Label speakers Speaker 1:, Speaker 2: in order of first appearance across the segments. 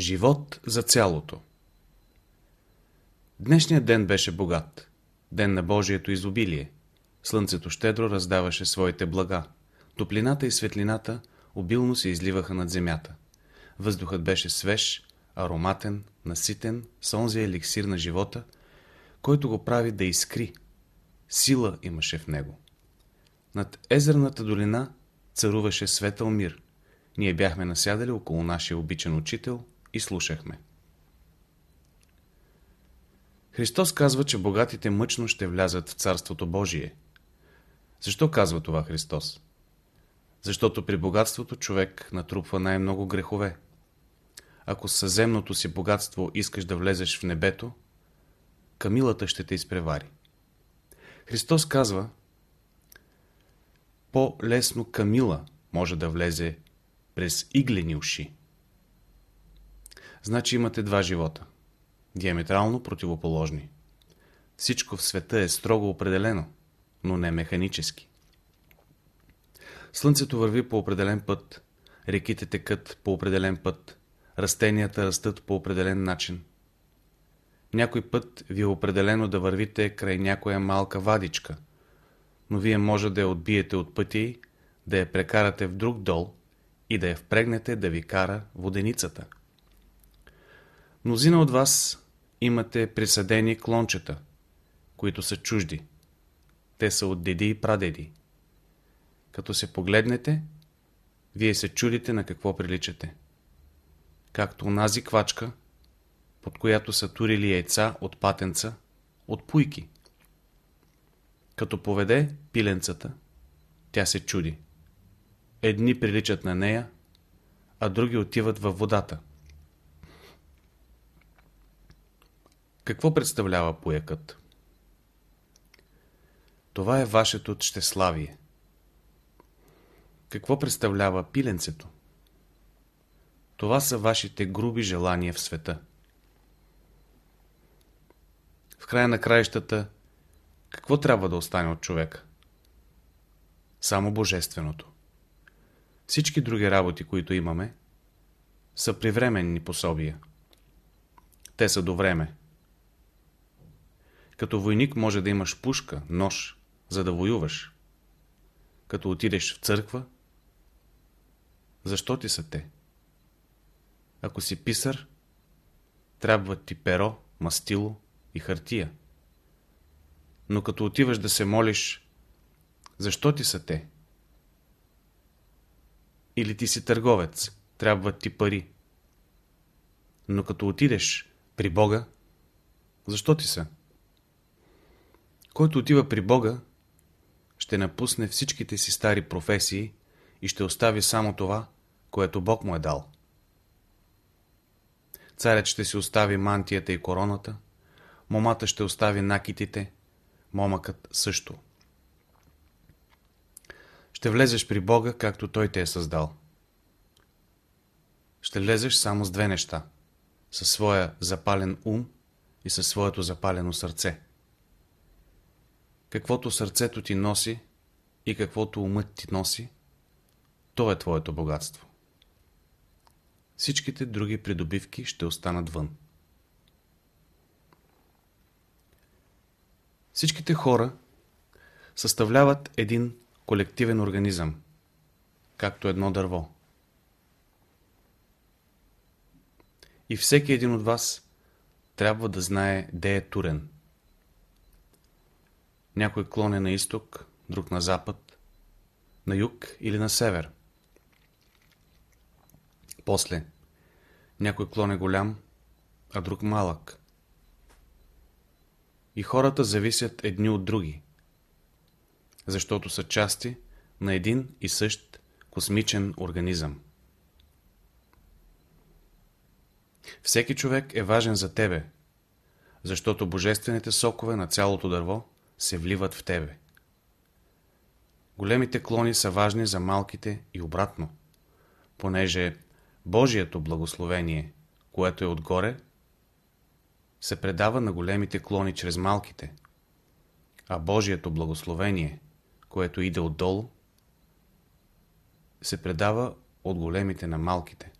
Speaker 1: Живот за цялото Днешният ден беше богат. Ден на Божието изобилие. Слънцето щедро раздаваше своите блага. Топлината и светлината обилно се изливаха над земята. Въздухът беше свеж, ароматен, наситен, с онзи еликсир на живота, който го прави да изкри. Сила имаше в него. Над езерната долина царуваше светъл мир. Ние бяхме насядали около нашия обичан учител и слушахме. Христос казва, че богатите мъчно ще влязат в Царството Божие. Защо казва това Христос? Защото при богатството човек натрупва най-много грехове. Ако съземното си богатство искаш да влезеш в небето, камилата ще те изпревари. Христос казва, по-лесно камила може да влезе през иглени уши. Значи имате два живота. Диаметрално противоположни. Всичко в света е строго определено, но не механически. Слънцето върви по определен път, реките текат по определен път, растенията растат по определен начин. Някой път ви е определено да вървите край някоя малка вадичка, но вие може да я отбиете от пътя й, да я прекарате в друг дол и да я впрегнете да ви кара воденицата. Мнозина от вас имате присъдени клончета, които са чужди. Те са от деди и прадеди. Като се погледнете, вие се чудите на какво приличате. Както онази квачка, под която са турили яйца от патенца, от пуйки. Като поведе пиленцата, тя се чуди. Едни приличат на нея, а други отиват във водата. Какво представлява поякът? Това е вашето щеславие. Какво представлява пиленцето? Това са вашите груби желания в света. В края на краищата, какво трябва да остане от човека? Само Божественото. Всички други работи, които имаме, са привременни пособия. Те са до време. Като войник може да имаш пушка, нож, за да воюваш. Като отидеш в църква, защо ти са те? Ако си писар, трябва ти перо, мастило и хартия. Но като отиваш да се молиш, защо ти са те? Или ти си търговец, трябват ти пари. Но като отидеш при Бога, защо ти са? Който отива при Бога, ще напусне всичките си стари професии и ще остави само това, което Бог му е дал. Царят ще си остави мантията и короната, момата ще остави накитите, момъкът също. Ще влезеш при Бога, както Той те е създал. Ще влезеш само с две неща. Със своя запален ум и със своето запалено сърце. Каквото сърцето ти носи и каквото умът ти носи, то е твоето богатство. Всичките други придобивки ще останат вън. Всичките хора съставляват един колективен организъм, както едно дърво. И всеки един от вас трябва да знае де е турен. Някой клон е на изток, друг на запад, на юг или на север. После, някой клон е голям, а друг малък. И хората зависят едни от други, защото са части на един и същ космичен организъм. Всеки човек е важен за тебе, защото божествените сокове на цялото дърво се вливат в тебе. Големите клони са важни за малките и обратно, понеже Божието благословение, което е отгоре, се предава на големите клони чрез малките, а Божието благословение, което иде отдолу, се предава от големите на малките.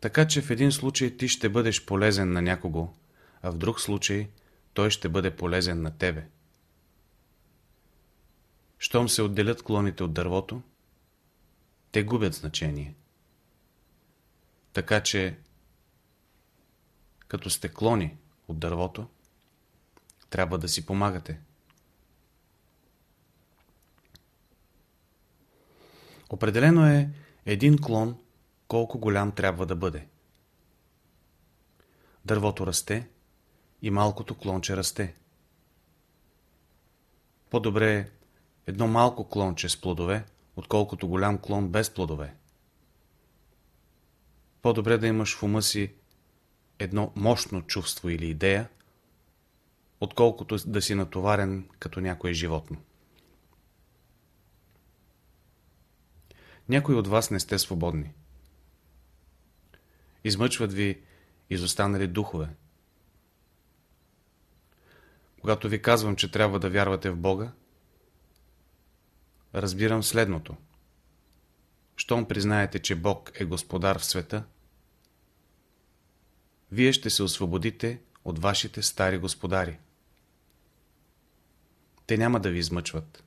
Speaker 1: Така че в един случай ти ще бъдеш полезен на някого, а в друг случай той ще бъде полезен на тебе. Щом се отделят клоните от дървото, те губят значение. Така че, като сте клони от дървото, трябва да си помагате. Определено е един клон колко голям трябва да бъде. Дървото расте и малкото клонче расте. По-добре е едно малко клонче с плодове, отколкото голям клон без плодове. По-добре да имаш в ума си едно мощно чувство или идея, отколкото да си натоварен като някое животно. Някои от вас не сте свободни. Измъчват ви изостанали духове. Когато ви казвам, че трябва да вярвате в Бога, разбирам следното. Щом признаете, че Бог е Господар в света, вие ще се освободите от вашите стари господари. Те няма да ви измъчват.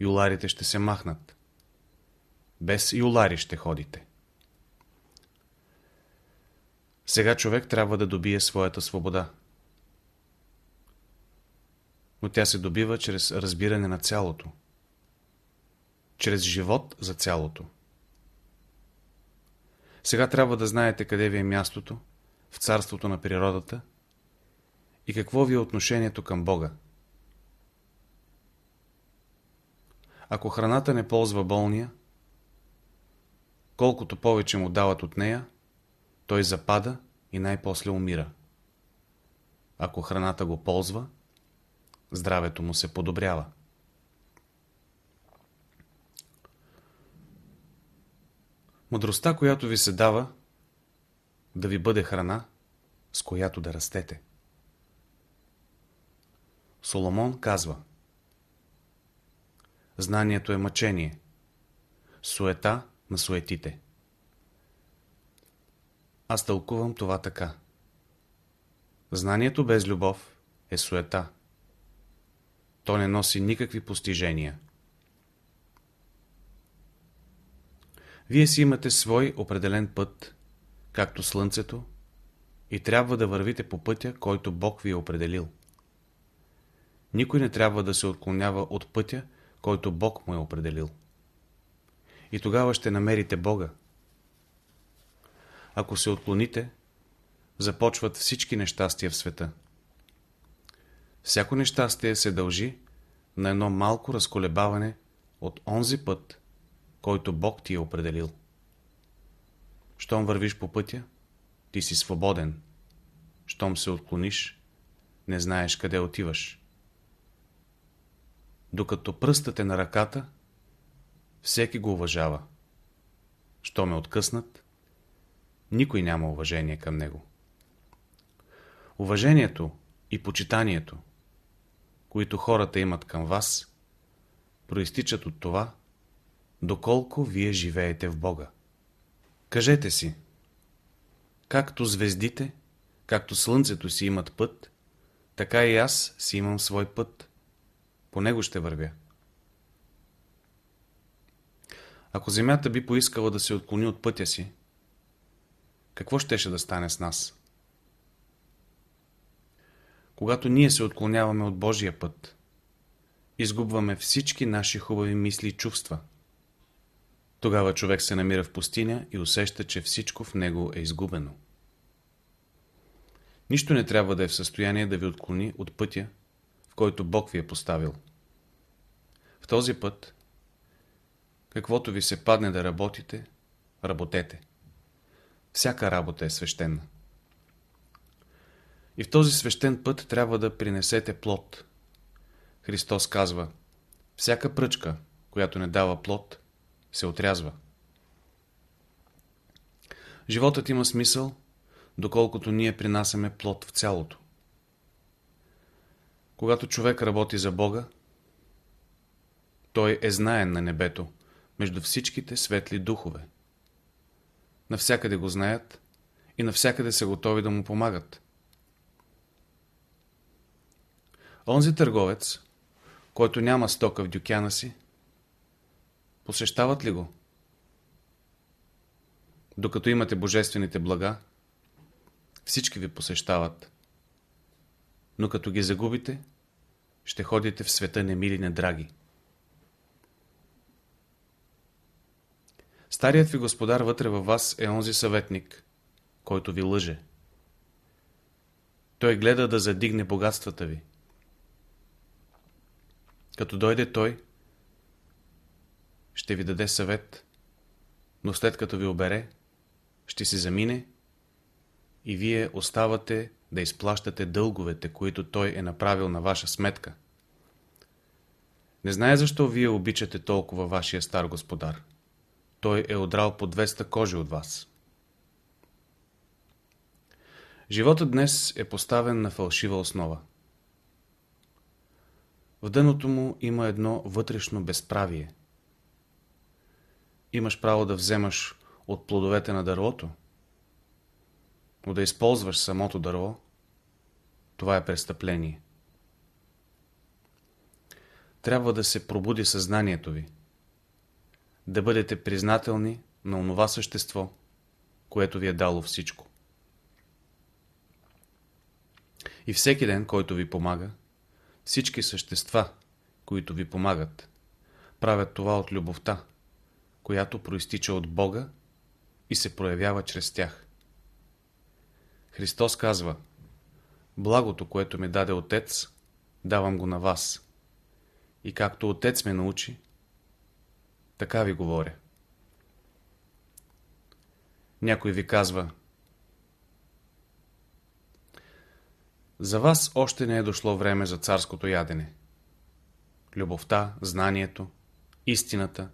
Speaker 1: Юларите ще се махнат. Без юлари ще ходите. Сега човек трябва да добие своята свобода. Но тя се добива чрез разбиране на цялото. Чрез живот за цялото. Сега трябва да знаете къде ви е мястото в царството на природата и какво ви е отношението към Бога. Ако храната не ползва болния, колкото повече му дават от нея, той запада и най-после умира. Ако храната го ползва, здравето му се подобрява. Мъдростта, която ви се дава, да ви бъде храна, с която да растете. Соломон казва Знанието е мъчение, суета на суетите. Аз тълкувам това така. Знанието без любов е суета. То не носи никакви постижения. Вие си имате свой определен път, както слънцето, и трябва да вървите по пътя, който Бог ви е определил. Никой не трябва да се отклонява от пътя, който Бог му е определил. И тогава ще намерите Бога. Ако се отклоните, започват всички нещастия в света. Всяко нещастие се дължи на едно малко разколебаване от онзи път, който Бог ти е определил. Щом вървиш по пътя, ти си свободен. Щом се отклониш, не знаеш къде отиваш. Докато пръстът е на ръката, всеки го уважава. Щом е откъснат, никой няма уважение към него. Уважението и почитанието, които хората имат към вас, проистичат от това, доколко вие живеете в Бога. Кажете си, както звездите, както слънцето си имат път, така и аз си имам свой път. По него ще вървя. Ако Земята би поискала да се отклони от пътя си, какво щеше да стане с нас? Когато ние се отклоняваме от Божия път, изгубваме всички наши хубави мисли и чувства. Тогава човек се намира в пустиня и усеща, че всичко в него е изгубено. Нищо не трябва да е в състояние да ви отклони от пътя, в който Бог ви е поставил. В този път, каквото ви се падне да работите, работете. Всяка работа е свещена. И в този свещен път трябва да принесете плод. Христос казва, всяка пръчка, която не дава плод, се отрязва. Животът има смисъл, доколкото ние принасяме плод в цялото. Когато човек работи за Бога, той е знаен на небето, между всичките светли духове. навсякъде го знаят и навсякъде са готови да му помагат. Онзи търговец, който няма стока в дюкяна си, посещават ли го? Докато имате божествените блага, всички ви посещават. Но като ги загубите, ще ходите в света немили недраги. Старият ви господар вътре във вас е онзи съветник, който ви лъже. Той гледа да задигне богатствата ви. Като дойде той, ще ви даде съвет, но след като ви обере, ще си замине и вие оставате да изплащате дълговете, които той е направил на ваша сметка. Не знае защо вие обичате толкова вашия стар господар. Той е одрал по 200 кожи от вас. Животът днес е поставен на фалшива основа. В дъното му има едно вътрешно безправие. Имаш право да вземаш от плодовете на дървото, но да използваш самото дърво, това е престъпление. Трябва да се пробуди съзнанието ви, да бъдете признателни на онова същество, което ви е дало всичко. И всеки ден, който ви помага, всички същества, които ви помагат, правят това от любовта, която проистича от Бога и се проявява чрез тях. Христос казва Благото, което ми даде Отец, давам го на вас. И както Отец ме научи, така ви говоря. Някой ви казва За вас още не е дошло време за царското ядене. Любовта, знанието, истината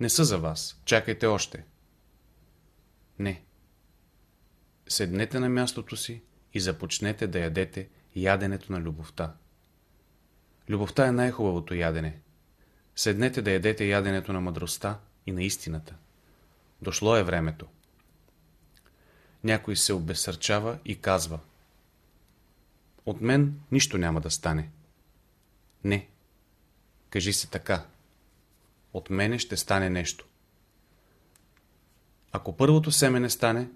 Speaker 1: не са за вас. Чакайте още. Не. Седнете на мястото си и започнете да ядете яденето на любовта. Любовта е най-хубавото ядене. Седнете да ядете яденето на мъдростта и на истината. Дошло е времето. Някой се обесърчава и казва От мен нищо няма да стане. Не. Кажи се така. От мене ще стане нещо. Ако първото семе не стане,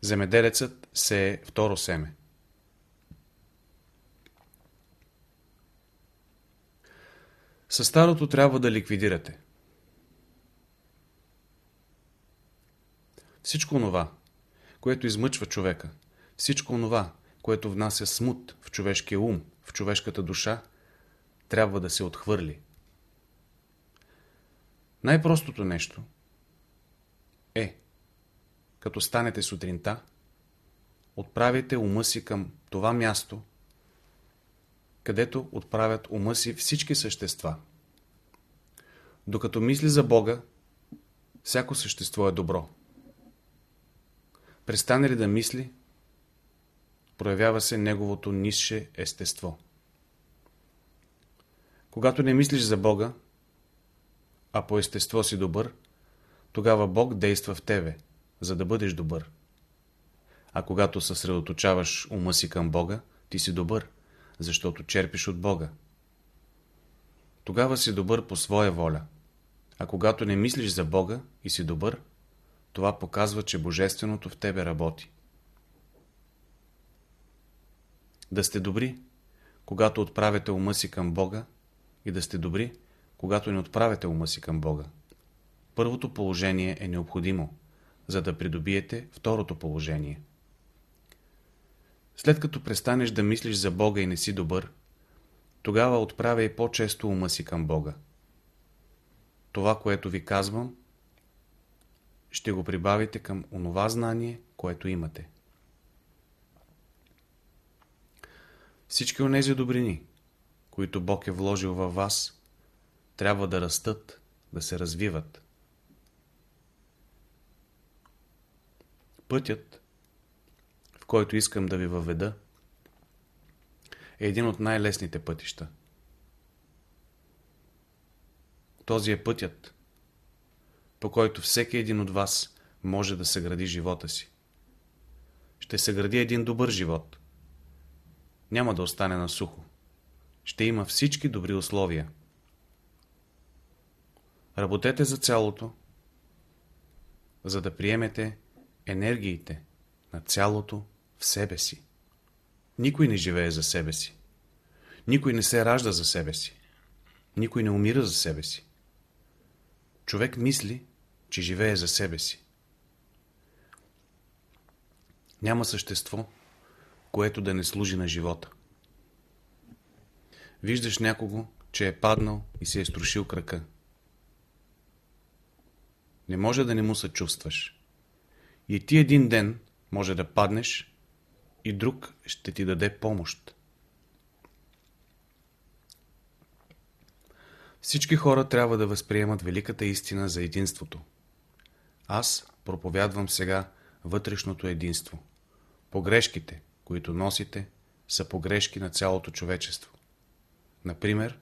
Speaker 1: земеделецът се е второ семе. Със старото трябва да ликвидирате. Всичко онова, което измъчва човека, всичко онова, което внася смут в човешкия ум, в човешката душа, трябва да се отхвърли. Най-простото нещо е, като станете сутринта, отправите ума си към това място, където отправят ума си всички същества. Докато мисли за Бога, всяко същество е добро. Престане ли да мисли, проявява се неговото нисше естество. Когато не мислиш за Бога, а по естество си добър, тогава Бог действа в тебе, за да бъдеш добър. А когато съсредоточаваш ума си към Бога, ти си добър, защото черпиш от Бога. Тогава си добър по своя воля. А когато не мислиш за Бога и си добър, това показва, че Божественото в тебе работи. Да сте добри, когато отправяте ума си към Бога и да сте добри, когато не отправяте ума си към Бога. Първото положение е необходимо, за да придобиете второто положение. След като престанеш да мислиш за Бога и не си добър, тогава отправяй по-често ума си към Бога. Това, което ви казвам, ще го прибавите към онова знание, което имате. Всички онези добрини, които Бог е вложил във вас, трябва да растат, да се развиват. Пътят, в който искам да ви въведа, е един от най-лесните пътища. Този е пътят, по който всеки един от вас може да съгради живота си. Ще съгради един добър живот. Няма да остане на сухо. Ще има всички добри условия. Работете за цялото, за да приемете енергиите на цялото в себе си. Никой не живее за себе си. Никой не се ражда за себе си. Никой не умира за себе си. Човек мисли, че живее за себе си. Няма същество, което да не служи на живота. Виждаш някого, че е паднал и се е струшил крака. Не може да не му съчувстваш. И ти един ден може да паднеш и друг ще ти даде помощ. Всички хора трябва да възприемат великата истина за единството. Аз проповядвам сега вътрешното единство. Погрешките, които носите, са погрешки на цялото човечество. Например,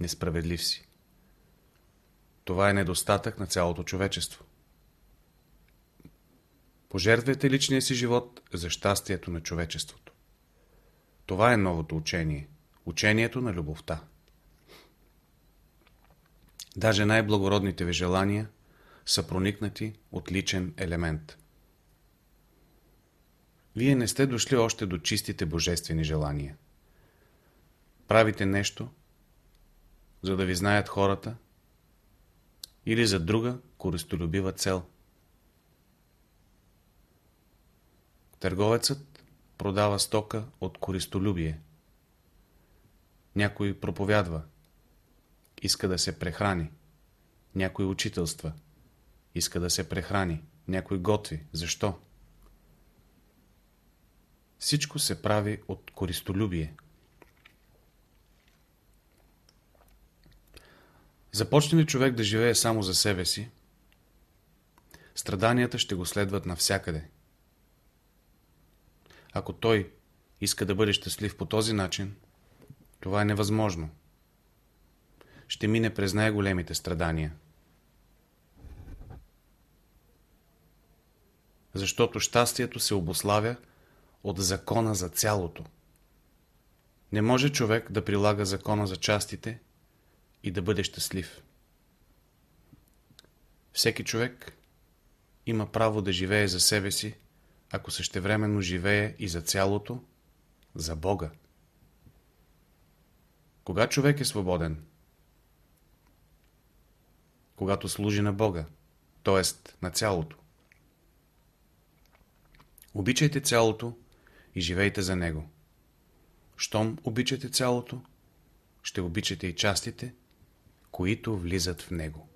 Speaker 1: несправедлив си. Това е недостатък на цялото човечество. Пожертвайте личния си живот за щастието на човечеството. Това е новото учение. Учението на любовта. Даже най-благородните ви желания са проникнати от личен елемент. Вие не сте дошли още до чистите божествени желания. Правите нещо, за да ви знаят хората или за друга користолюбива цел. Търговецът продава стока от користолюбие. Някой проповядва. Иска да се прехрани. Някой учителства. Иска да се прехрани. Някой готви. Защо? Всичко се прави от користолюбие. Започне ли човек да живее само за себе си, страданията ще го следват навсякъде. Ако той иска да бъде щастлив по този начин, това е невъзможно. Ще мине през най-големите страдания. Защото щастието се обославя от закона за цялото. Не може човек да прилага закона за частите и да бъде щастлив. Всеки човек има право да живее за себе си, ако същевременно живее и за цялото, за Бога. Кога човек е свободен? Когато служи на Бога, т.е. на цялото. Обичайте цялото и живейте за Него. Щом обичате цялото, ще обичате и частите, които влизат в него.